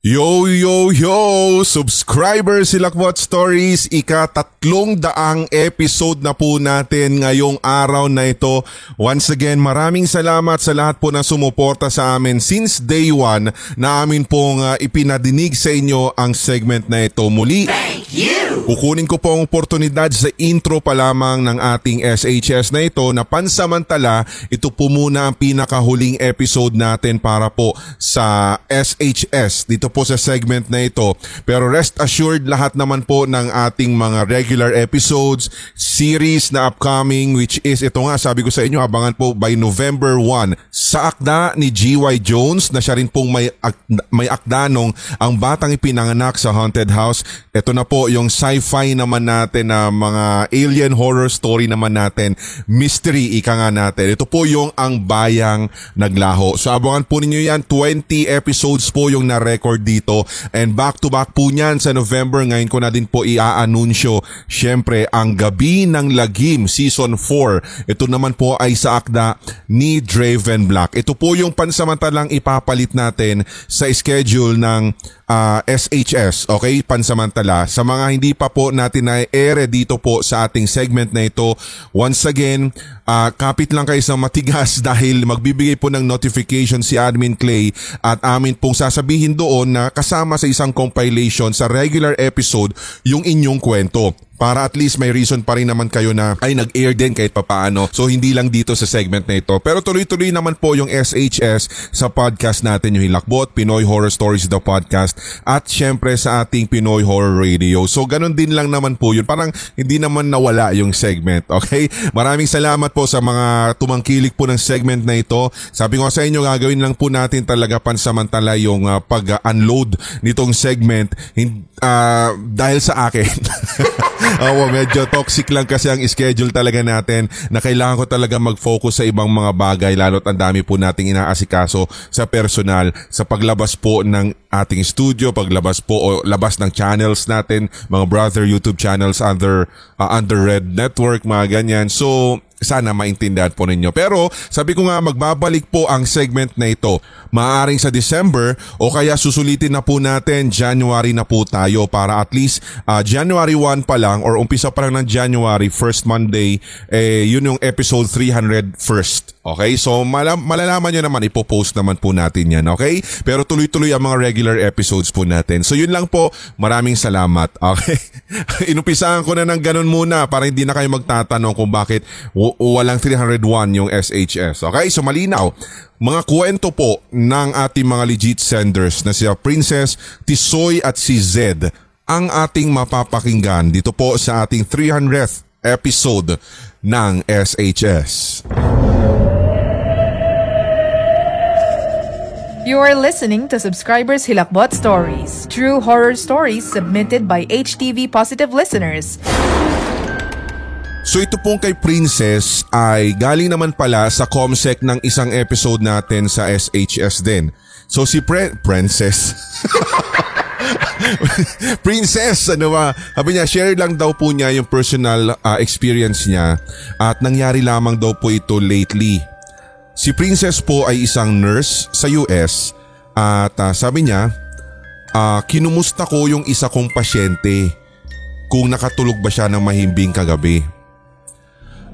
Yo, yo, yo! Subscriber si Lakwat Stories, ika-tatlong daang episode na po natin ngayong araw na ito. Once again, maraming salamat sa lahat po na sumuporta sa amin since day one na amin pong uh, ipinadinig sa inyo ang segment na ito. Muli, Thank you! kukunin ko po ang oportunidad sa intro pa lamang ng ating SHS na ito na pansamantala, ito po muna ang pinakahuling episode natin para po sa SHS dito po sa segment na ito. Pero rest assured lahat naman po ng ating mga regular episodes, series na upcoming which is ito nga sabi ko sa inyo abangan po by November 1 sa akda ni GY Jones na siya rin pong may, may akda nung ang batang ipinanganak sa haunted house. Ito na po yung sci-fi naman natin na mga alien horror story naman natin, mystery ika nga natin. Ito po yung ang bayang naglaho. So abangan po ninyo yan, 20 episodes po yung na-record dito. And back to back po niyan sa November. Ngayon ko na din po i-anunsyo. Siyempre, ang Gabi ng Lagim Season 4. Ito naman po ay sa akda ni Draven Black. Ito po yung pansamantalang ipapalit natin sa schedule ng uh, ah, SHS. Okay? Pansamantala. Sa mga hindi pa po natin na-ere dito po sa ating segment na ito, once again, uh, kapit lang kayo sa matigas dahil magbibigay po ng notification si Admin Clay at amin pong sasabihin doon na kasama sa isang compilation sa regular episode yung inyong kwento para at least may reason pa rin naman kayo na ay nag-air din kahit papaano. So hindi lang dito sa segment na ito. Pero tuloy-tuloy naman po yung SHS sa podcast natin yung Hilakbot, Pinoy Horror Stories the podcast at syempre sa ating Pinoy Horror Radio. So ganun din lang naman po yun. Parang hindi naman nawala yung segment. Okay? Maraming salamat po sa mga tumangkilik po ng segment na ito. Sabi ko sa inyo, gagawin lang po natin talaga pansamantala yung uh, pag-unload nitong segment uh, dahil sa akin. Oo, medyo toxic lang kasi ang schedule talaga natin na kailangan ko talaga mag-focus sa ibang mga bagay lalo't ang dami po nating inaasikaso sa personal sa paglabas po ng ating studio, paglabas po o labas ng channels natin, mga brother YouTube channels under uh, under Red Network, mga ganyan. So, sana maintindihan po ninyo. Pero sabi ko nga magbabalik po ang segment na ito. Maaring sa December o kaya susulitin na po natin January na po tayo para at least uh, January 1 pa lang or umpisa pa lang ng January first Monday eh yun yung episode 300 first. Okay? So malam- malalaman nyo naman ipopost naman po natin yan. Okay? Pero tuloy-tuloy ang mga regular episodes po natin. So yun lang po. Maraming salamat. Okay? Inumpisahan ko na ng ganun muna para hindi na kayo magtatanong kung bakit walang 301 yung SHS. Okay? So malinaw. Mga kwento po ng ating mga legit senders na si Princess, Tisoy at si Zed ang ating mapapakinggan dito po sa ating 300th episode ng SHS. You are listening to Subscribers Hilakbot Stories, true horror stories submitted by HTV Positive listeners. So ito pong kay Princess ay galing naman pala sa comsec ng isang episode natin sa SHS din. So si Pre- Princess Princess, ano ba? Sabi niya, share lang daw po niya yung personal uh, experience niya at nangyari lamang daw po ito lately. Si Princess po ay isang nurse sa US at uh, sabi niya, uh, kinumusta ko yung isa kong pasyente kung nakatulog ba siya ng mahimbing kagabi.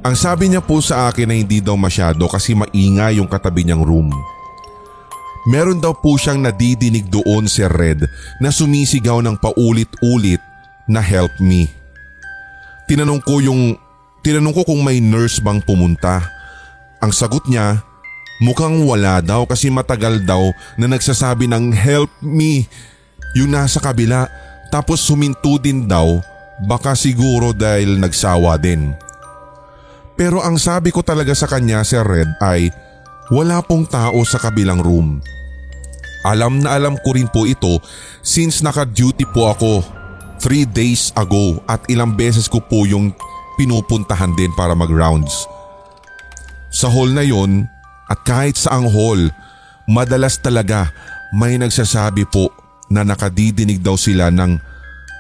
Ang sabi niya po sa akin na hindi daw masyado kasi maingay yung katabi niyang room. Meron daw po siyang nadidinig doon si Red na sumisigaw ng paulit-ulit na help me. Tinanong ko yung tinanong ko kung may nurse bang pumunta. Ang sagot niya, mukhang wala daw kasi matagal daw na nagsasabi ng help me yung nasa kabila tapos suminto din daw baka siguro dahil nagsawa din. Pero ang sabi ko talaga sa kanya Sir Red ay wala pong tao sa kabilang room. Alam na alam ko rin po ito since naka-duty po ako 3 days ago at ilang beses ko po yung pinupuntahan din para mag-rounds. Sa hall na yon at kahit sa ang hall, madalas talaga may nagsasabi po na nakadidinig daw sila ng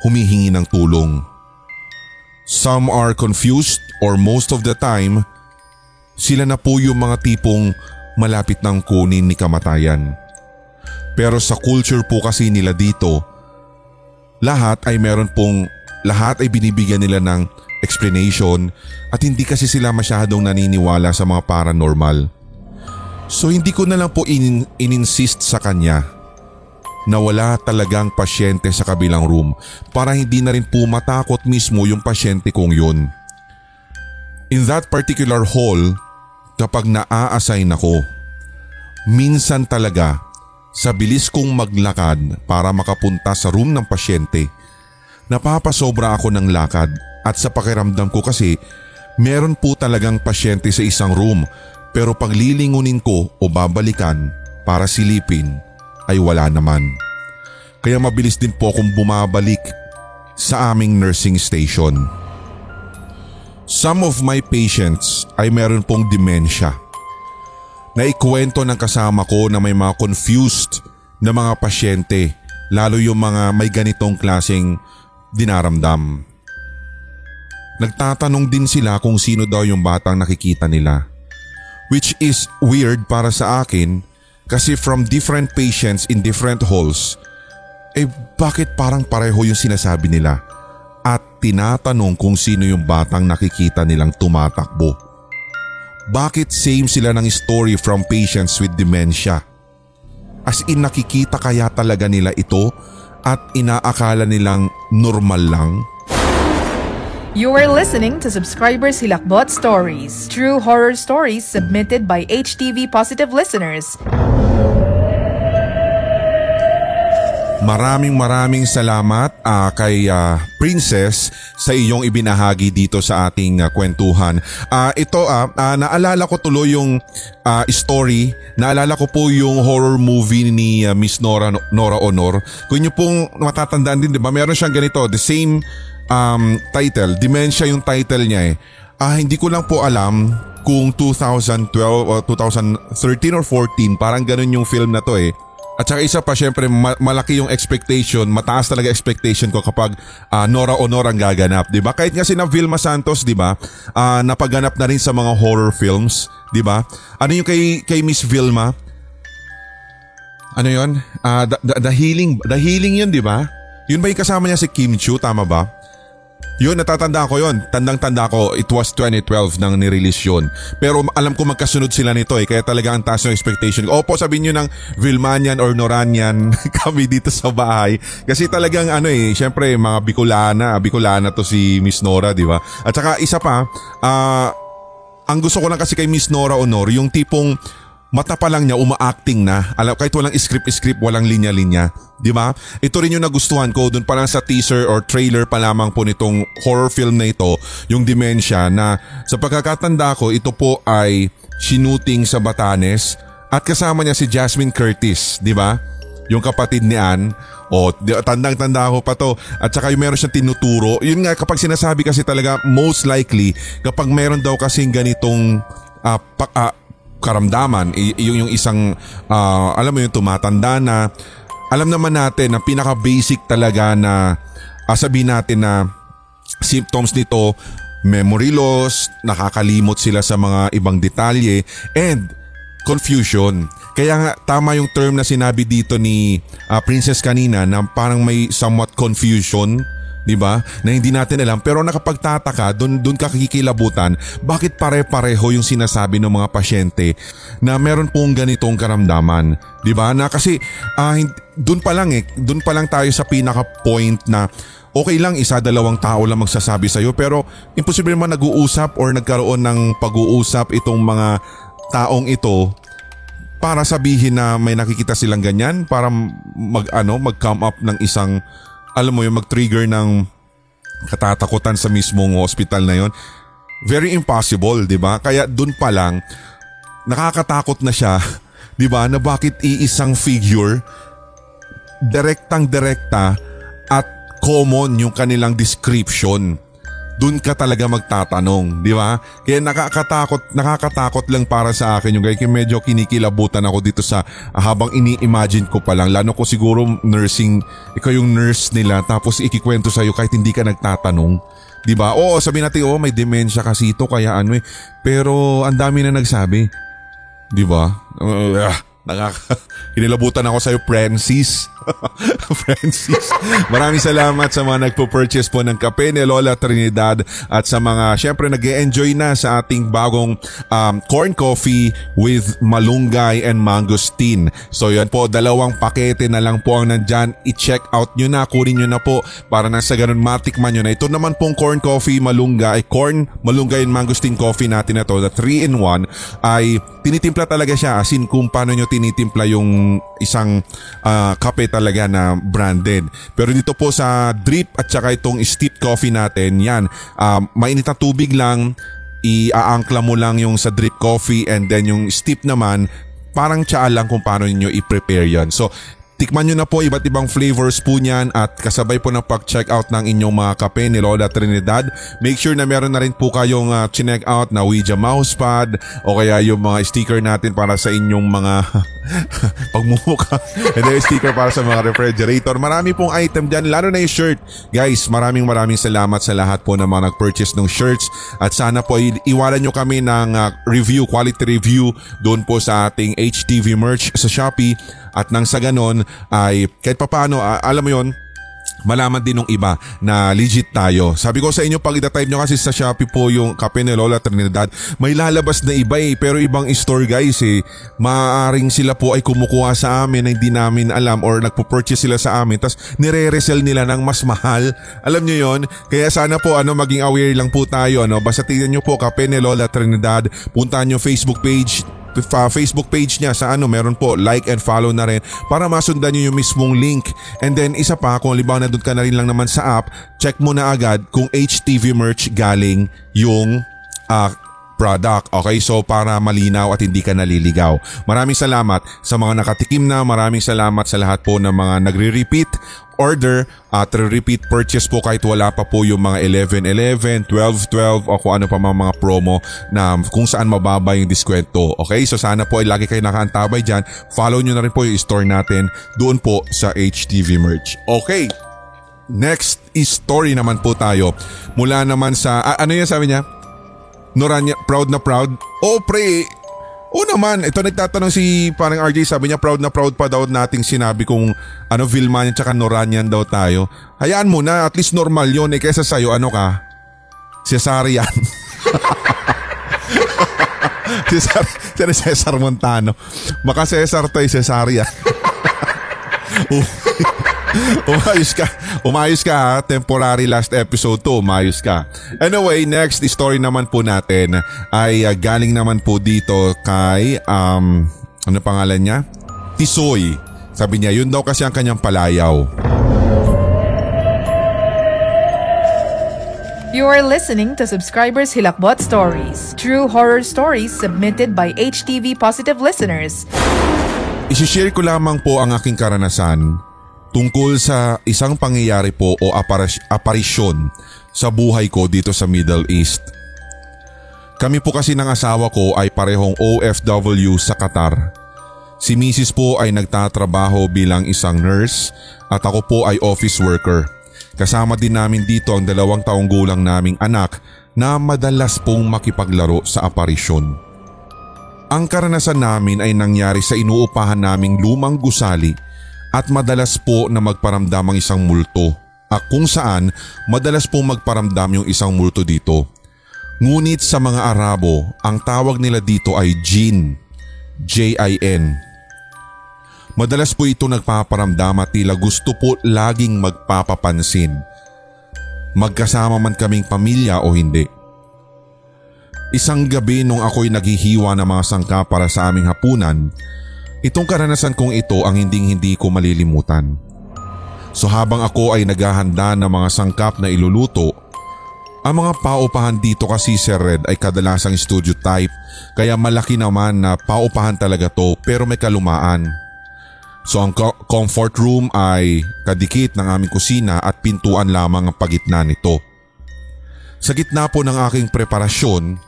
humihingi ng tulong. Some are confused or most of the time, sila na po yung mga tipong malapit ng kunin ni kamatayan. Pero sa culture po kasi nila dito, lahat ay meron pong, lahat ay binibigyan nila ng explanation at hindi kasi sila masyadong naniniwala sa mga paranormal. So hindi ko na lang po in, in-insist sa kanya na wala talagang pasyente sa kabilang room para hindi na rin po matakot mismo yung pasyente kong yun. In that particular hall, kapag naa-assign ako, minsan talaga sa bilis kong maglakad para makapunta sa room ng pasyente, napapasobra ako ng lakad at sa pakiramdam ko kasi meron po talagang pasyente sa isang room pero paglilingunin ko o babalikan para silipin ay wala naman. Kaya mabilis din po akong bumabalik sa aming nursing station. Some of my patients ay meron pong demensya. Naikwento ng kasama ko na may mga confused na mga pasyente lalo yung mga may ganitong klaseng dinaramdam. Nagtatanong din sila kung sino daw yung batang nakikita nila. Which is weird para sa akin kasi from different patients in different halls, eh bakit parang pareho yung sinasabi nila? At tinatanong kung sino yung batang nakikita nilang tumatakbo. Bakit same sila ng story from patients with dementia? As in nakikita kaya talaga nila ito at inaakala nilang normal lang? You are listening to Subscribers Hilakbot Stories, true horror stories submitted by HTV Positive listeners. Maraming maraming salamat uh, kay uh, Princess sa iyong ibinahagi dito sa ating uh, kwentuhan. Uh, ito uh, uh, naalala ko tuloy yung uh, story, naalala ko po yung horror movie ni uh, Miss Nora Nora Honor. Kung niyo pong matatandaan din, 'di ba? Meron siyang ganito, the same um, title, Dementia yung title niya eh. Ah, hindi ko lang po alam kung 2012 o 2013 or 14, parang ganun yung film na to eh. At saka isa pa syempre ma- malaki yung expectation, mataas talaga expectation ko kapag uh, Nora Honor ang gaganap, 'di ba? Kahit nga si na Vilma Santos, 'di ba? Uh, napaganap na rin sa mga horror films, 'di ba? Ano yung kay kay Miss Vilma? Ano 'yon? Uh, the, the, the Healing, The Healing 'yun, 'di ba? Yun ba yung kasama niya si Kim Chu, tama ba? Yun, natatanda ko yun. Tandang-tanda ko, it was 2012 nang nirelease yun. Pero alam ko magkasunod sila nito eh, kaya talaga ang taas ng expectation. Opo, sabihin nyo ng Vilmanian or Noranian kami dito sa bahay. Kasi talagang ano eh, syempre mga Bicolana, Bicolana to si Miss Nora, di ba? At saka isa pa, uh, ang gusto ko lang kasi kay Miss Nora Honor, yung tipong mata pa lang niya uma-acting na. Alam kahit walang script-script, walang linya-linya, 'di ba? Ito rin yung nagustuhan ko doon pa lang sa teaser or trailer pa lamang po nitong horror film na ito, yung Dementia na sa pagkakatanda ko, ito po ay sinuting sa Batanes at kasama niya si Jasmine Curtis, 'di ba? Yung kapatid ni Ann, o tandang-tanda ko pa to. At saka yung meron siyang tinuturo. Yun nga kapag sinasabi kasi talaga most likely kapag meron daw kasing ganitong uh, pa, uh, karamdaman, yung, yung isang uh, alam mo yung tumatanda na alam naman natin na pinaka-basic talaga na uh, sabihin natin na symptoms nito memory loss, nakakalimot sila sa mga ibang detalye and confusion. Kaya nga tama yung term na sinabi dito ni uh, Princess kanina na parang may somewhat confusion 'di ba? Na hindi natin alam pero nakapagtataka doon doon ka kikilabutan bakit pare-pareho yung sinasabi ng mga pasyente na meron pong ganitong karamdaman, 'di ba? Na kasi uh, doon pa lang eh, doon pa lang tayo sa pinaka point na okay lang isa dalawang tao lang magsasabi sa iyo pero imposible naman nag-uusap or nagkaroon ng pag-uusap itong mga taong ito para sabihin na may nakikita silang ganyan para mag ano mag come up ng isang alam mo yung mag-trigger ng katatakutan sa mismong hospital na yon very impossible, 'di ba? Kaya dun pa lang nakakatakot na siya, 'di ba? Na bakit iisang figure direktang direkta at common yung kanilang description dun ka talaga magtatanong, di ba? Kaya nakakatakot, nakakatakot lang para sa akin yung kaya medyo kinikilabutan ako dito sa uh, habang ini-imagine ko pa lang. Lalo ko siguro nursing, ikaw yung nurse nila tapos ikikwento sa'yo kahit hindi ka nagtatanong. Di ba? Oo, sabi natin, oh, may dementia kasi ito kaya ano eh. Pero ang dami na nagsabi. Di ba? Uh, Nakaka Inilabutan ako sa'yo, Francis. Francis. Maraming salamat sa mga nagpo-purchase po ng kape ni Lola Trinidad at sa mga syempre nag enjoy na sa ating bagong um, corn coffee with malunggay and mangosteen. So yan po, dalawang pakete na lang po ang nandyan. I-check out nyo na, kunin nyo na po para na sa ganun matikman nyo na. Ito naman pong corn coffee malunggay, corn, malunggay and mangosteen coffee natin na to, the 3-in-1 ay tinitimpla talaga siya as in kung paano nyo tinitimpla yung isang uh, kape talaga na branded. Pero dito po sa drip at saka itong steep coffee natin, yan, uh, mainit na tubig lang, iaangkla mo lang yung sa drip coffee and then yung steep naman, parang tsaa lang kung paano niyo i-prepare yan. So Tikman nyo na po iba't ibang flavors po niyan at kasabay po ng pag-check out ng inyong mga kape ni Lola Trinidad. Make sure na meron na rin po kayong uh, check out na Ouija mousepad o kaya yung mga sticker natin para sa inyong mga pagmumuka. And then sticker para sa mga refrigerator. Marami pong item dyan, lalo na yung shirt. Guys, maraming maraming salamat sa lahat po na mga nag-purchase ng shirts at sana po iwalan nyo kami ng uh, review, quality review doon po sa ating HTV merch sa Shopee at nang sa ganon ay kahit papano, alam mo yon malaman din ng iba na legit tayo. Sabi ko sa inyo, pag itatype nyo kasi sa Shopee po yung Kape ni Lola Trinidad, may lalabas na iba eh. Pero ibang store guys eh. Maaaring sila po ay kumukuha sa amin na hindi namin alam or nagpo-purchase sila sa amin tapos nire-resell nila ng mas mahal. Alam nyo yon Kaya sana po ano maging aware lang po tayo. Ano? Basta tingnan nyo po Kape ni Lola Trinidad. Puntahan nyo Facebook page uh, Facebook page niya sa ano meron po like and follow na rin para masundan niyo yung mismong link. And then isa pa kung libaw na doon ka na rin lang naman sa app, check mo na agad kung HTV merch galing yung uh, product. Okay, so para malinaw at hindi ka naliligaw. Maraming salamat sa mga nakatikim na, maraming salamat sa lahat po ng mga nagre-repeat order at repeat purchase po kahit wala pa po yung mga 11-11, 12-12 o kung ano pa mga, mga promo na kung saan mababa yung diskwento. Okay, so sana po ay lagi kayo nakaantabay dyan. Follow nyo na rin po yung store natin doon po sa HTV merch. Okay, next story naman po tayo mula naman sa, ah, ano yan sabi niya? Noranya, proud na proud. Oh pre, Oo naman, ito nagtatanong si parang RJ sabi niya proud na proud pa daw nating sinabi kung ano Vilmanian tsaka Noranyan daw tayo. Hayaan mo na, at least normal yon eh kaysa sa'yo ano ka? Cesarian. Cesar, Cesar, Cesar Montano. Maka Cesar to Cesarian. umayos ka. Umayos ka ha. Temporary last episode to. Umayos ka. Anyway, next story naman po natin ay uh, galing naman po dito kay, um, ano pangalan niya? Tisoy. Sabi niya, yun daw kasi ang kanyang palayaw. You are listening to Subscribers Hilakbot Stories, true horror stories submitted by HTV Positive listeners. Isishare ko lamang po ang aking karanasan tungkol sa isang pangyayari po o aparis- aparisyon sa buhay ko dito sa Middle East. Kami po kasi ng asawa ko ay parehong OFW sa Qatar. Si Mrs. po ay nagtatrabaho bilang isang nurse at ako po ay office worker. Kasama din namin dito ang dalawang taong gulang naming anak na madalas pong makipaglaro sa aparisyon. Ang karanasan namin ay nangyari sa inuupahan naming lumang gusali at madalas po na magparamdam ang isang multo at kung saan madalas po magparamdam yung isang multo dito. Ngunit sa mga Arabo, ang tawag nila dito ay Jin, J-I-N. Madalas po ito nagpaparamdam at tila gusto po laging magpapapansin. Magkasama man kaming pamilya o hindi. Isang gabi nung ako'y naghihiwa ng mga sangka para sa aming hapunan, Itong karanasan kong ito ang hinding hindi ko malilimutan. So habang ako ay naghahanda ng mga sangkap na iluluto, ang mga paupahan dito kasi Sir Red ay kadalasang studio type kaya malaki naman na paupahan talaga to pero may kalumaan. So ang comfort room ay kadikit ng aming kusina at pintuan lamang ang pagitna nito. Sa gitna po ng aking preparasyon,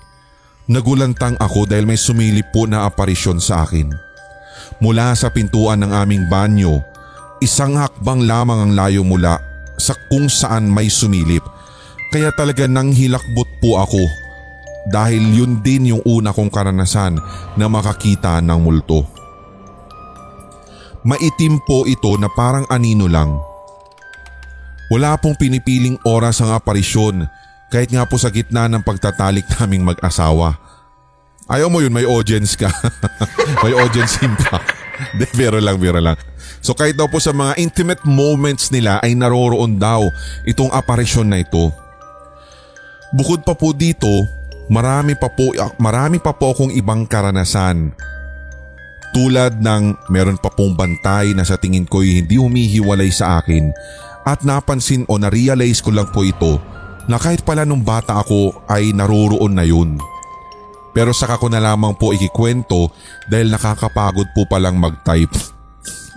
nagulantang ako dahil may sumilip po na aparisyon sa akin. Mula sa pintuan ng aming banyo, isang hakbang lamang ang layo mula sa kung saan may sumilip. Kaya talaga nang hilakbot po ako dahil yun din yung una kong karanasan na makakita ng multo. maitim po ito na parang anino lang. Wala pong pinipiling oras ang aparisyon kahit nga po sa gitna ng pagtatalik naming mag-asawa. Ayaw mo yun, may audience ka. may audience impact. De, biro lang, biro lang. So kahit daw po sa mga intimate moments nila ay naroroon daw itong aparisyon na ito. Bukod pa po dito, marami pa po, marami pa po akong ibang karanasan. Tulad ng meron pa pong bantay na sa tingin ko hindi humihiwalay sa akin at napansin o na-realize ko lang po ito na kahit pala nung bata ako ay naroroon na yun. Pero saka ko na lamang po ikikwento dahil nakakapagod po palang mag-type.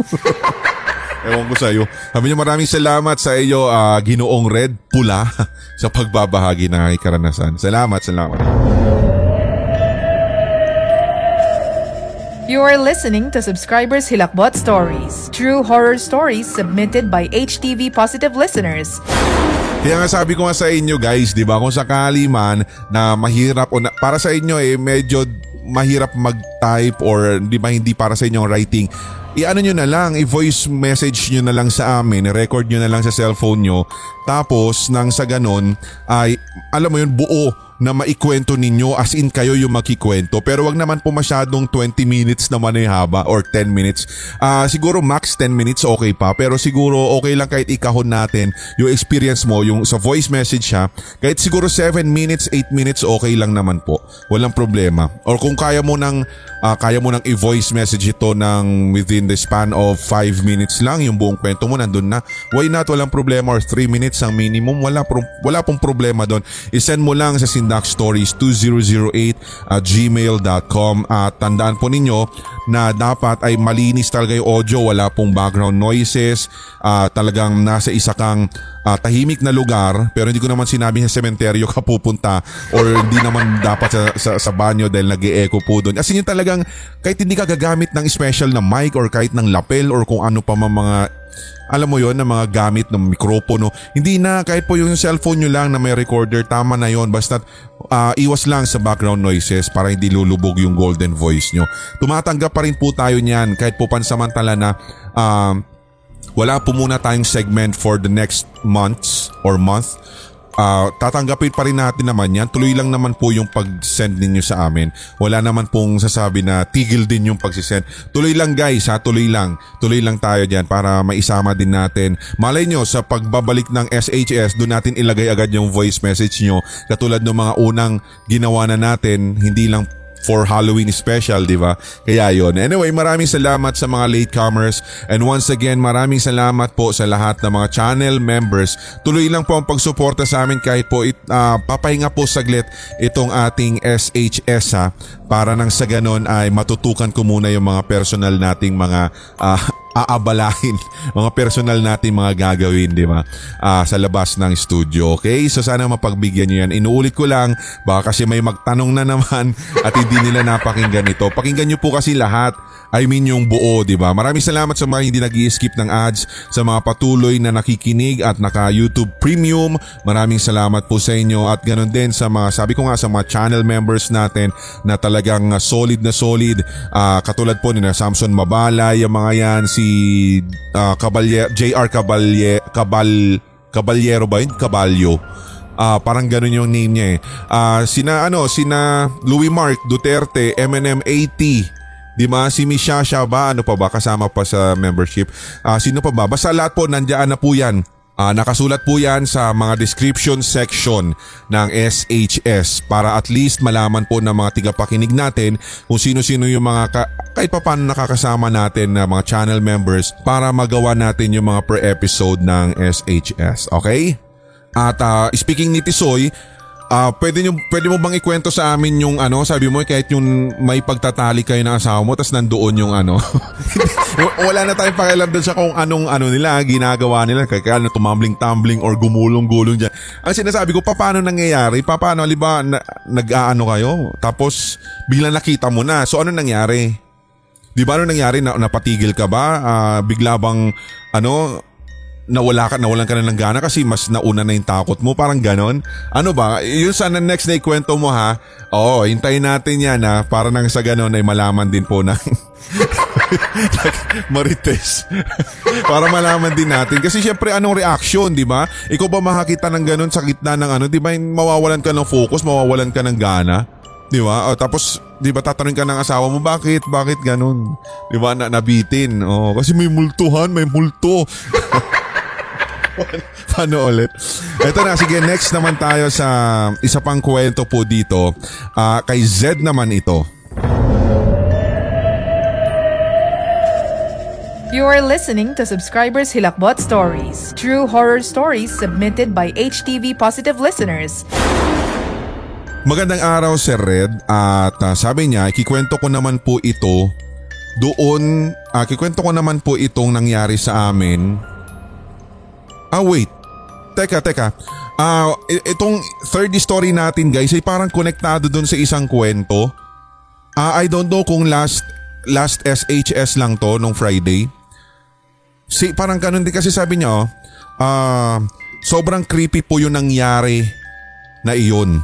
Ewan ko sa iyo. Sabi niyo maraming salamat sa iyo uh, Ginoong Red Pula sa pagbabahagi ng aking karanasan. Salamat, salamat. You are listening to Subscribers Hilakbot Stories, true horror stories submitted by HTV Positive listeners. Kaya nga sabi ko nga sa inyo guys, di ba, kung sakali man na mahirap o na, para sa inyo eh medyo mahirap mag-type or di ba hindi para sa inyo ang writing, i-ano nyo na lang, i-voice message nyo na lang sa amin, record nyo na lang sa cellphone nyo, tapos nang sa ganon ay alam mo yun buo na maikwento ninyo as in kayo yung makikwento pero wag naman po masyadong 20 minutes naman ay haba or 10 minutes. Uh, siguro max 10 minutes okay pa pero siguro okay lang kahit ikahon natin yung experience mo yung sa voice message ha kahit siguro 7 minutes 8 minutes okay lang naman po. Walang problema. Or kung kaya mo nang uh, kaya mo nang i-voice message ito ng within the span of 5 minutes lang yung buong kwento mo nandun na. Why not? Walang problema or 3 minutes ang minimum. Wala, wala pong problema doon. I-send mo lang sa sindakstories2008 at gmail.com at tandaan po ninyo na dapat ay malinis talaga yung audio, wala pong background noises, uh, talagang nasa isa kang uh, tahimik na lugar pero hindi ko naman sinabi sa sementeryo ka pupunta or hindi naman dapat sa, sa, sa banyo dahil nag echo po doon. As in yung talagang kahit hindi ka gagamit ng special na mic or kahit ng lapel or kung ano pa mga alam mo yon na mga gamit ng mikropono. Hindi na kahit po yung cellphone nyo lang na may recorder, tama na yon Basta uh, iwas lang sa background noises para hindi lulubog yung golden voice nyo. Tumatanggap pa rin po tayo niyan kahit po pansamantala na uh, wala po muna tayong segment for the next months or month uh, tatanggapin pa rin natin naman yan. Tuloy lang naman po yung pag-send ninyo sa amin. Wala naman pong sasabi na tigil din yung pag-send. Tuloy lang guys ha, tuloy lang. Tuloy lang tayo dyan para maisama din natin. Malay nyo sa pagbabalik ng SHS, doon natin ilagay agad yung voice message nyo. Katulad ng mga unang ginawa na natin, hindi lang for Halloween special, di ba? Kaya yon. Anyway, maraming salamat sa mga latecomers and once again, maraming salamat po sa lahat ng mga channel members. Tuloy lang po ang pagsuporta sa amin kahit po it, uh, papahinga po saglit itong ating SHS ha para nang sa ganon ay matutukan ko muna yung mga personal nating mga uh, aabalahin mga personal natin mga gagawin, di ba? Uh, sa labas ng studio. Okay? So sana mapagbigyan niyo yan. Inuulit ko lang, baka kasi may magtanong na naman at hindi nila napakinggan ito. Pakinggan niyo po kasi lahat. I mean yung buo, di ba? Maraming salamat sa mga hindi nag skip ng ads, sa mga patuloy na nakikinig at naka YouTube Premium. Maraming salamat po sa inyo at ganun din sa mga, sabi ko nga sa mga channel members natin na talagang solid na solid. Uh, katulad po ni Samson Mabala, yung mga yan, si uh, Cabalye, JR Cabalye, Cabal, Caballero ba yun? Caballo. Uh, parang ganun yung name niya eh. Uh, sina ano, sina Louis Mark Duterte, MNM 80, Di ba? Si Miss ba? Ano pa ba? Kasama pa sa membership. Uh, sino pa ba? Basta lahat po, nandiyan na po yan. Uh, nakasulat po yan sa mga description section ng SHS para at least malaman po ng mga tigapakinig natin kung sino-sino yung mga ka- kahit pa paano nakakasama natin na mga channel members para magawa natin yung mga per episode ng SHS. Okay? At uh, speaking ni Tisoy, Ah, uh, pwede nyo, pwede mo bang ikwento sa amin yung ano, sabi mo kahit yung may pagtatali kayo ng asawa mo tapos nandoon yung ano. Wala na tayong pakialam doon sa kung anong ano nila, ginagawa nila, kaya ano, tumambling-tumbling or gumulong-gulong diyan. Ang sinasabi ko, paano nangyayari? Paano, liba, na, nag-aano kayo? Tapos bigla nakita mo na. So ano nangyari? Di ba ano nangyari? Na, napatigil ka ba? Uh, bigla bang ano, nawala ka, nawalan ka na ng gana kasi mas nauna na yung takot mo. Parang ganon. Ano ba? Yun sana next na ikwento mo ha. Oo, hintayin natin yan ha. Para nang sa ganon ay malaman din po ng Marites. Para malaman din natin. Kasi syempre anong reaction, di ba? Ikaw ba makakita ng ganun sa gitna ng ano, di ba? Mawawalan ka ng focus, mawawalan ka ng gana. Di ba? O, tapos, di ba tatanungin ka ng asawa mo, bakit? Bakit ganun? Di ba? Na, nabitin. O, kasi may multuhan, may multo. Paano ulit? Ito na, sige, next naman tayo sa isa pang kwento po dito. Uh, kay Zed naman ito. You are listening to Subscribers Hilakbot Stories, true horror stories submitted by HTV Positive listeners. Magandang araw Sir Red at uh, sabi niya kikwento ko naman po ito doon, uh, kikwento ko naman po itong nangyari sa amin. Ah wait, teka teka, uh, itong third story natin guys ay parang konektado doon sa isang kwento. Uh, I don't know kung last last SHS lang to nung Friday. Si, parang ganun din kasi sabi niya oh, uh, sobrang creepy po yung nangyari na iyon.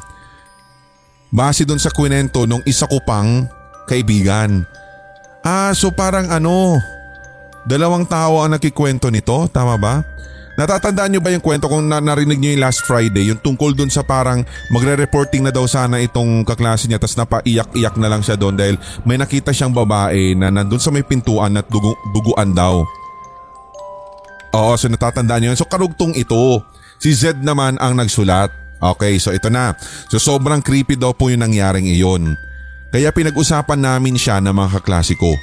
Base doon sa kwento nung isa ko pang kaibigan. Ah, so parang ano, dalawang tao ang nakikwento nito, tama ba? Natatandaan niyo ba yung kwento kung na- narinig niyo yung last Friday, yung tungkol doon sa parang magre-reporting na daw sana itong kaklase niya tapos napaiyak-iyak na lang siya doon dahil may nakita siyang babae na nandun sa may pintuan at dugu- duguan daw. Oo, so natatandaan niyo. So karugtong ito. Si Zed naman ang nagsulat. Okay, so ito na. So sobrang creepy daw po yung nangyaring iyon. Kaya pinag-usapan namin siya ng mga kaklasiko.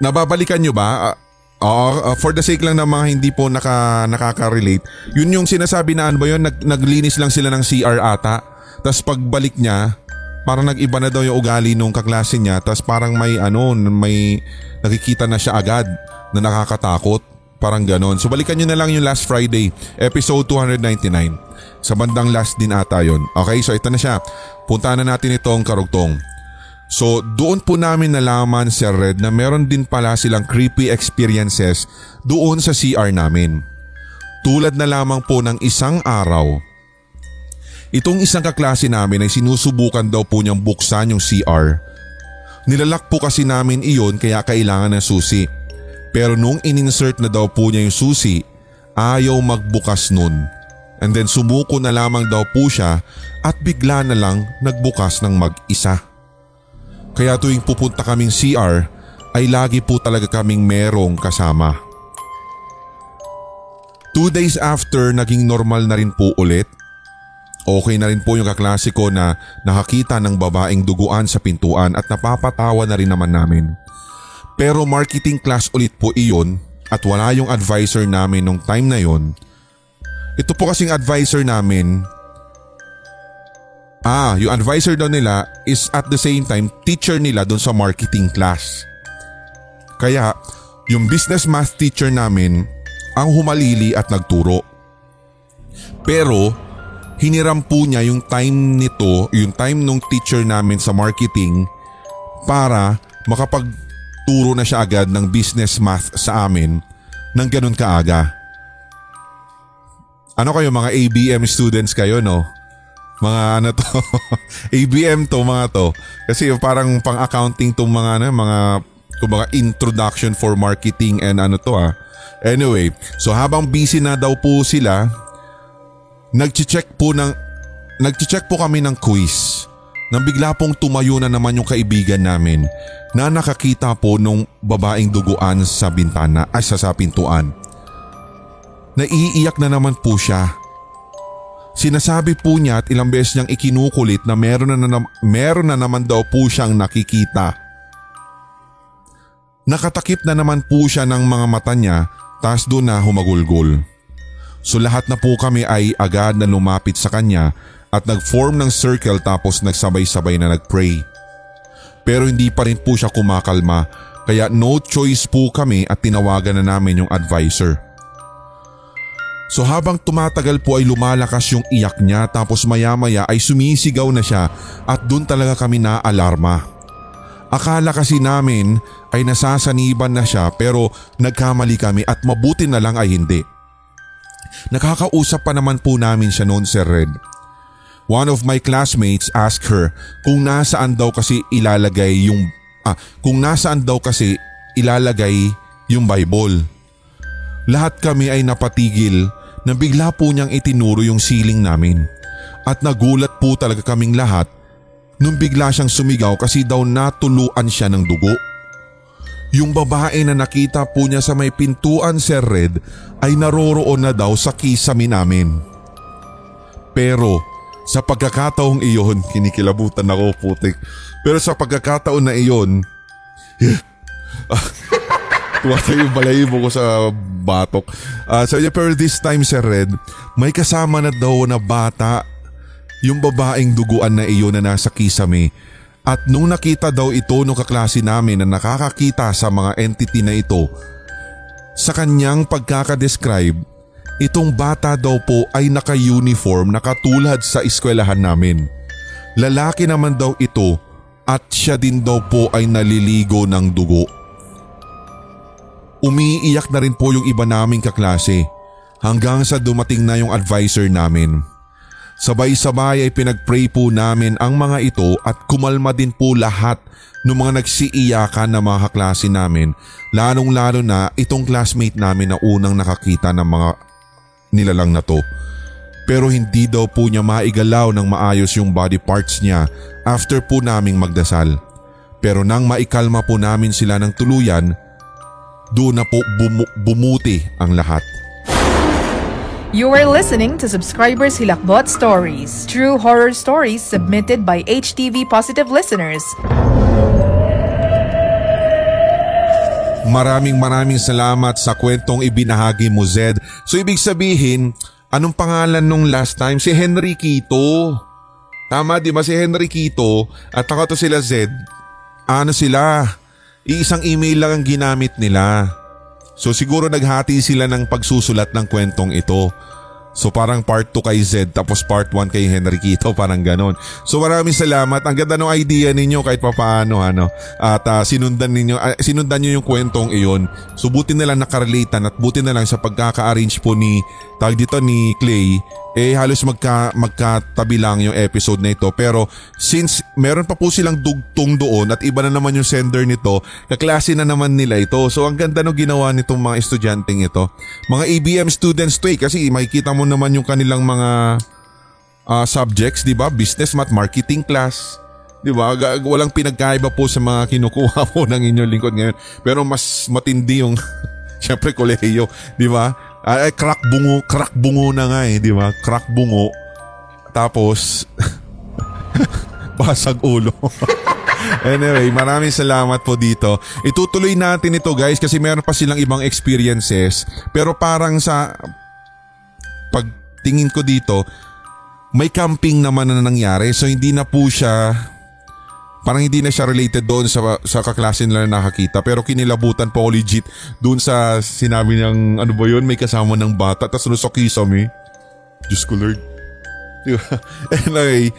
Nababalikan nyo ba? Uh, uh, for the sake lang ng mga hindi po naka, nakaka-relate, yun yung sinasabi na ano ba yun, nag, naglinis lang sila ng CR ata. Tapos pagbalik niya, parang nag-iba na daw yung ugali nung kaklase niya. Tapos parang may ano, may nakikita na siya agad na nakakatakot. Parang ganon. So balikan nyo na lang yung last Friday, episode 299. Sa bandang last din ata yon. Okay, so ito na siya. Punta na natin itong karugtong. So doon po namin nalaman Sir Red na meron din pala silang creepy experiences doon sa CR namin. Tulad na lamang po ng isang araw. Itong isang kaklase namin ay sinusubukan daw po niyang buksan yung CR. Nilalak po kasi namin iyon kaya kailangan ng susi. Pero nung ininsert na daw po niya yung susi, ayaw magbukas nun. And then sumuko na lamang daw po siya at bigla na lang nagbukas ng mag-isa. Kaya tuwing pupunta kaming CR ay lagi po talaga kaming merong kasama. Two days after naging normal na rin po ulit. Okay na rin po yung kaklasiko na nakakita ng babaeng duguan sa pintuan at napapatawa na rin naman namin. Pero marketing class ulit po iyon at wala yung advisor namin nung time na yon. Ito po kasing advisor namin Ah, yung advisor daw nila is at the same time teacher nila doon sa marketing class. Kaya yung business math teacher namin ang humalili at nagturo. Pero hiniram po niya yung time nito, yung time nung teacher namin sa marketing para makapag nagturo na siya agad ng business math sa amin ng ganun kaaga. Ano kayo mga ABM students kayo no? Mga ano to, ABM to mga to. Kasi parang pang accounting tong mga ano, mga kumbaga introduction for marketing and ano to ah. Anyway, so habang busy na daw po sila, nagche-check po ng nagche-check po kami ng quiz. Nang bigla pong tumayo na naman yung kaibigan namin na nakakita po nung babaeng duguan sa bintana ay sa, sa pintuan. Naiiyak na naman po siya. Sinasabi po niya at ilang beses niyang ikinukulit na meron na, na, meron na naman daw po siyang nakikita. Nakatakip na naman po siya ng mga mata niya tas doon na humagulgol. So lahat na po kami ay agad na lumapit sa kanya at nag-form ng circle tapos nagsabay-sabay na nag-pray. Pero hindi pa rin po siya kumakalma kaya no choice po kami at tinawagan na namin yung advisor. So habang tumatagal po ay lumalakas yung iyak niya tapos maya maya ay sumisigaw na siya at doon talaga kami na alarma. Akala kasi namin ay nasasaniban na siya pero nagkamali kami at mabuti na lang ay hindi. Nakakausap pa naman po namin siya noon Sir Red. One of my classmates asked her kung nasaan daw kasi ilalagay yung ah, kung nasaan daw kasi ilalagay yung Bible. Lahat kami ay napatigil na bigla po niyang itinuro yung ceiling namin. At nagulat po talaga kaming lahat nung bigla siyang sumigaw kasi daw natuluan siya ng dugo. Yung babae na nakita po niya sa may pintuan Sir Red ay naroroon na daw sa kisame namin. Pero sa pagkakataong iyon, kinikilabutan ako putik. Pero sa pagkakataon na iyon, Tuwatay yung balahibo ko sa batok. Uh, so, yeah, pero this time, Sir Red, may kasama na daw na bata yung babaeng duguan na iyon na nasa kisame. At nung nakita daw ito nung kaklase namin na nakakakita sa mga entity na ito, sa kanyang pagkakadescribe, itong bata daw po ay naka-uniform na katulad sa eskwelahan namin. Lalaki naman daw ito at siya din daw po ay naliligo ng dugo. Umiiyak na rin po yung iba naming kaklase hanggang sa dumating na yung advisor namin. Sabay-sabay ay pinagpray po namin ang mga ito at kumalma din po lahat ng mga nagsiiyakan na mga kaklase namin lalong lalo na itong classmate namin na unang nakakita ng mga nilalang na to. Pero hindi daw po niya maigalaw ng maayos yung body parts niya after po naming magdasal. Pero nang maikalma po namin sila ng tuluyan, doon na po bum- bumuti ang lahat. You are listening to Subscribers Hilakbot Stories, true horror stories submitted by HTV Positive listeners. Maraming maraming salamat sa kwentong ibinahagi mo Zed. So ibig sabihin, anong pangalan nung last time? Si Henry Quito. Tama di ba si Henry Quito at ako to sila Zed. Ano sila? Iisang email lang ang ginamit nila. So siguro naghati sila ng pagsusulat ng kwentong ito. So parang part 2 kay Z tapos part 1 kay Henry Quito parang ganon. So maraming salamat. Ang ganda ng idea ninyo kahit papaano ano. At uh, sinundan ninyo uh, sinundan niyo yung kwentong iyon. So buti na lang nakarelatean at buti na lang sa pagkaka-arrange po ni tag dito ni Clay eh halos magka, magkatabi lang yung episode na ito pero since meron pa po silang dugtong doon at iba na naman yung sender nito, kaklase na naman nila ito. So ang ganda no ginawa nitong mga estudyanteng ito. Mga ABM students to eh kasi makikita mo naman yung kanilang mga uh, subjects, 'di ba? Business, math, marketing class. 'Di ba? Walang pinagkaiba po sa mga kinukuha po ng inyong lingkod ngayon. Pero mas matindi yung syempre kolehiyo, 'di ba? Ay, crack bungo, crack bungo na nga eh, di ba? Crack bungo. Tapos, basag ulo. anyway, maraming salamat po dito. Itutuloy natin ito guys kasi meron pa silang ibang experiences. Pero parang sa pagtingin ko dito, may camping naman na nangyari. So hindi na po siya Parang hindi na siya related doon sa, sa kaklase nila na nakakita. Pero kinilabutan po ako legit doon sa sinabi niyang ano ba yun, may kasama ng bata. Tapos ano sa kisame. Diyos ko Lord. Diba? Anyway,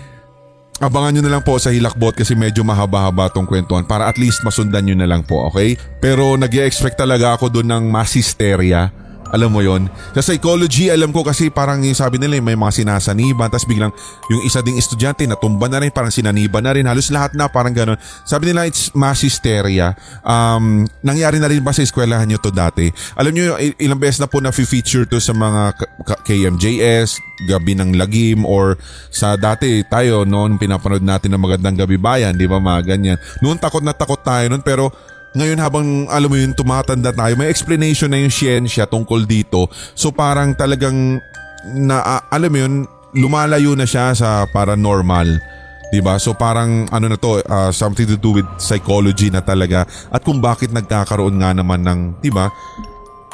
abangan nyo na lang po sa Hilakbot kasi medyo mahaba-haba tong kwentuhan para at least masundan nyo na lang po, okay? Pero nag expect talaga ako doon ng mass hysteria alam mo yon Sa psychology, alam ko kasi parang yung sabi nila may mga sinasaniban tapos biglang yung isa ding estudyante natumba na rin parang sinaniban na rin halos lahat na parang ganun. Sabi nila it's mass hysteria. Um, nangyari na rin ba sa eskwelahan nyo to dati? Alam nyo ilang beses na po na feature to sa mga KMJS, Gabi ng Lagim or sa dati tayo noon pinapanood natin ng Magandang Gabi Bayan, di ba mga ganyan. Noon takot na takot tayo noon pero ngayon habang alam mo yun tumatanda tayo, may explanation na yung siyensya tungkol dito. So parang talagang na alam mo yun, lumalayo na siya sa paranormal. 'Di ba? So parang ano na to, uh, something to do with psychology na talaga at kung bakit nagkakaroon nga naman ng, 'di ba?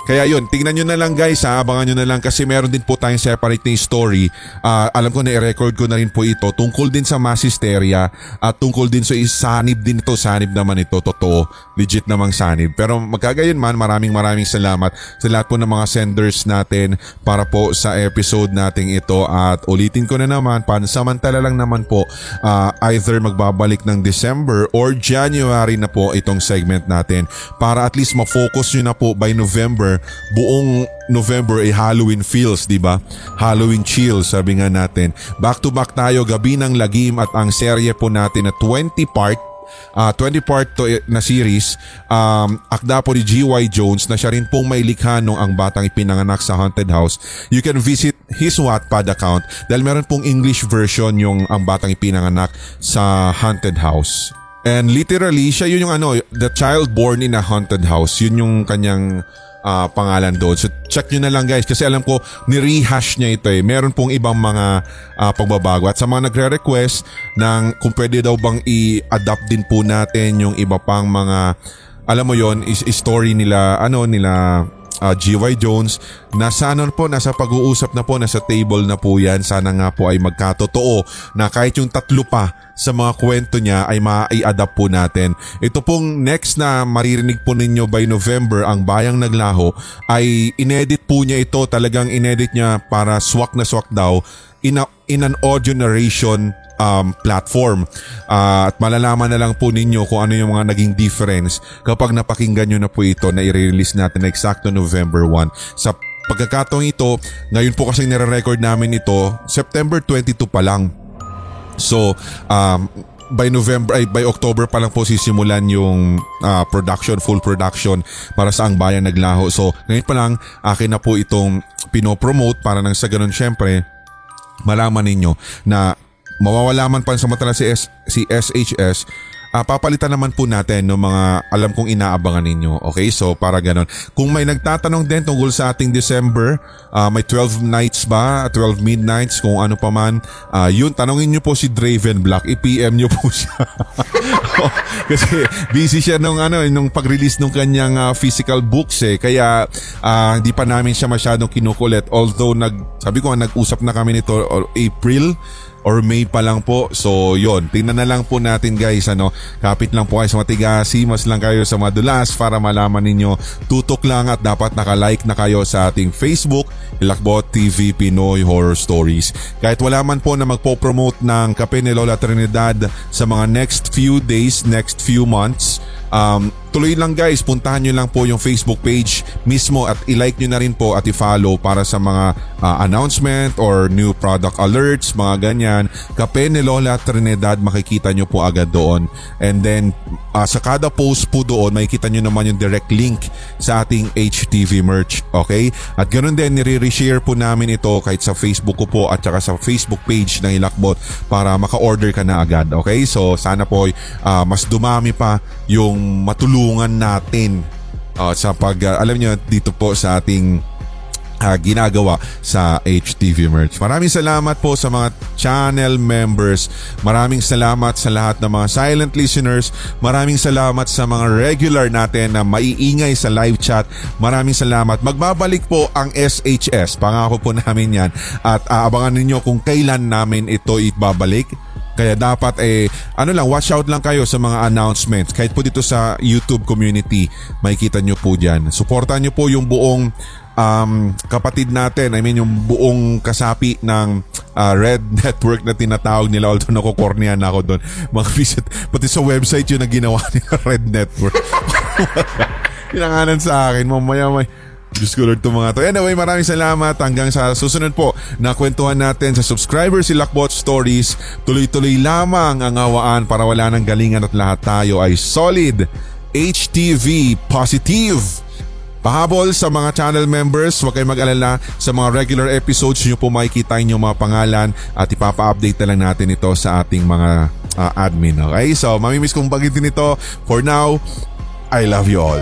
Kaya yun, tingnan nyo na lang guys ha, abangan nyo na lang kasi meron din po tayong separate na story. Ah, alam ko na i-record ko na rin po ito tungkol din sa mass hysteria at tungkol din sa sanib din ito. Sanib naman ito, totoo. Legit namang sanib. Pero magkagayon man, maraming maraming salamat sa lahat po ng mga senders natin para po sa episode nating ito at ulitin ko na naman, pansamantala lang naman po ah, either magbabalik ng December or January na po itong segment natin para at least ma-focus nyo na po by November, buong November ay Halloween feels, di ba? Halloween chills, sabi nga natin. Back to back tayo, Gabi ng Lagim at ang serye po natin na 20 part Ah, 20 part to eh, na series um, akda po ni G.Y. Jones na siya rin pong may likha nung ang batang ipinanganak sa haunted house you can visit his Wattpad account dahil meron pong English version yung ang batang ipinanganak sa haunted house and literally siya yun yung ano the child born in a haunted house yun yung kanyang ah, pangalan doon. So check nyo na lang guys kasi alam ko ni-rehash niya ito eh. Meron pong ibang mga ah, pagbabago. At sa mga nagre-request ng kung pwede daw bang i-adapt din po natin yung iba pang mga alam mo yon is story nila ano nila ah, GY Jones nasa ano po nasa pag-uusap na po nasa table na po yan sana nga po ay magkatotoo na kahit yung tatlo pa sa mga kwento niya ay ma-adapt po natin. Ito pong next na maririnig po ninyo by November ang Bayang Naglaho ay inedit po niya ito talagang inedit niya para swak na swak daw in, a, in an audio narration um, platform. Ah, at malalaman na lang po ninyo kung ano yung mga naging difference kapag napakinggan nyo na po ito na i-release natin na eksakto November 1. Sa pagkakataong ito, ngayon po kasi nire-record namin ito, September 22 pa lang. So, um, by November ay by October pa lang po sisimulan yung ah, production full production para sa ang bayan naglaho. So ngayon pa lang akin na po itong pinopromote para nang sa ganun syempre malaman ninyo na mawawala man pansamantala si, S, si SHS ah, papalitan naman po natin ng mga alam kong inaabangan ninyo. Okay, so para ganon. Kung may nagtatanong din tungkol sa ating December, ah, may 12 nights ba, 12 midnights, kung ano pa man, ah, yun, tanongin nyo po si Draven Black, i-PM nyo po siya. Kasi busy siya nung ano, nung pag-release ng kanyang ah, physical books eh. Kaya ah, hindi pa namin siya masyadong kinukulit. Although nag sabi ko nag-usap na kami nito April or May pa lang po. So yon, tingnan na lang po natin guys ano. Kapit lang po kayo sa matigasi, mas lang kayo sa madulas para malaman ninyo. Tutok lang at dapat naka-like na kayo sa ating Facebook, Ilakbot TV Pinoy Horror Stories. Kahit wala man po na magpo-promote ng Kape ni Lola Trinidad sa mga next few days, next few months, Um, tuloy lang guys, puntahan nyo lang po yung Facebook page mismo at i-like nyo na rin po at i-follow para sa mga ah, announcement or new product alerts, mga ganyan. Kape ni Lola Trinidad, makikita nyo po agad doon. And then, ah, sa kada post po doon, makikita nyo naman yung direct link sa ating HTV merch. Okay? At ganoon din, nire-reshare po namin ito kahit sa Facebook ko po at saka sa Facebook page ng Ilakbot para maka-order ka na agad. Okay? So, sana po ah, mas dumami pa yung matulungan natin ah, sa pag, ah, alam nyo, dito po sa ating ah, ginagawa sa HTV Merch. Maraming salamat po sa mga channel members. Maraming salamat sa lahat ng mga silent listeners. Maraming salamat sa mga regular natin na maiingay sa live chat. Maraming salamat. Magbabalik po ang SHS. Pangako po namin yan. At aabangan ninyo kung kailan namin ito ibabalik. Kaya dapat eh, ano lang, watch out lang kayo sa mga announcements. Kahit po dito sa YouTube community, makikita nyo po dyan. Supportan nyo po yung buong um, kapatid natin, I mean yung buong kasapi ng ah, Red Network na tinatawag nila although nakukornea na ako doon. Mga visit, pati sa website yun na ginawa nila Red Network. Pinanganan sa akin, mamaya may Lord, itong mga to. Anyway, maraming salamat. Hanggang sa susunod po na kwentuhan natin sa subscriber si Lakbot Stories. Tuloy-tuloy lamang ang awaan para wala ng galingan at lahat tayo ay solid, HTV, positive. Pahabol sa mga channel members, huwag kayong mag-alala sa mga regular episodes nyo po makikita yung mga pangalan at ipapa-update na lang natin ito sa ating mga ah, admin. Okay? So, mamimiss kong bagitin ito. For now, I love you all.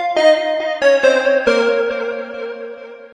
Thank you.